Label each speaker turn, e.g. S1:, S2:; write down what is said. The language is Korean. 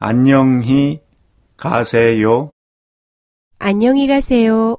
S1: 안녕히 가세요.
S2: 안녕히 가세요.